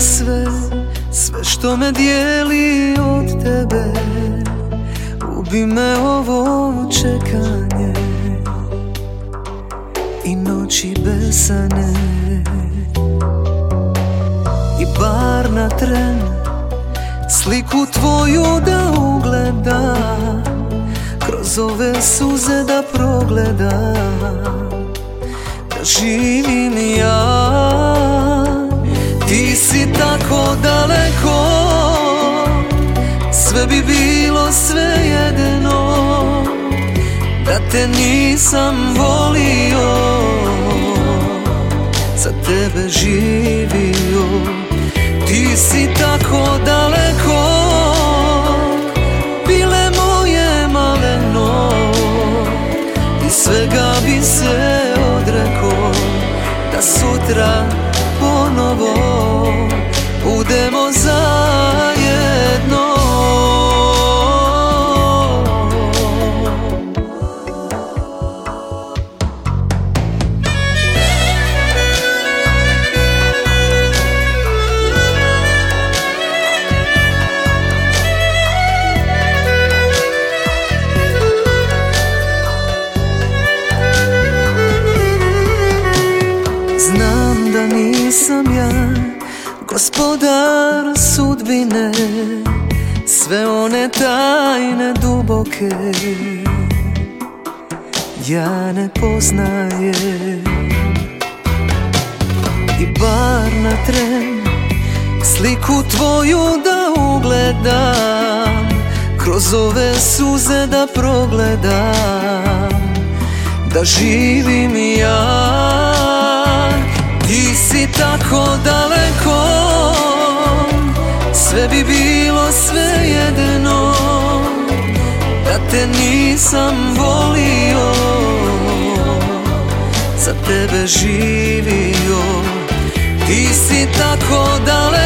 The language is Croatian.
sve, sve što me dijeli od tebe. Ubi me ovo čekanje i noći besane I bar na tren sliku tvoju da ugleda Kroz ove suze da progleda. Da živim ja Ti si tako daleko Sve bi bilo sve jedno Da te nisam volio Za tebe živio. Ti si tako daleko Bile moje maleno I svega bi se odreko Da sutra ponovo Budemo zajedno. Znam da nisam ja gospodar sudbine Sve one tajne duboke Ja ne poznajem. I bar na tren Sliku tvoju da ugledam Kroz ove suze da progledam Da živim ja nisam volio Za tebe živio. Ti si tako daleko